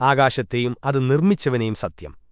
ആകാശത്തെയും അത് നിർമ്മിച്ചവനെയും സത്യം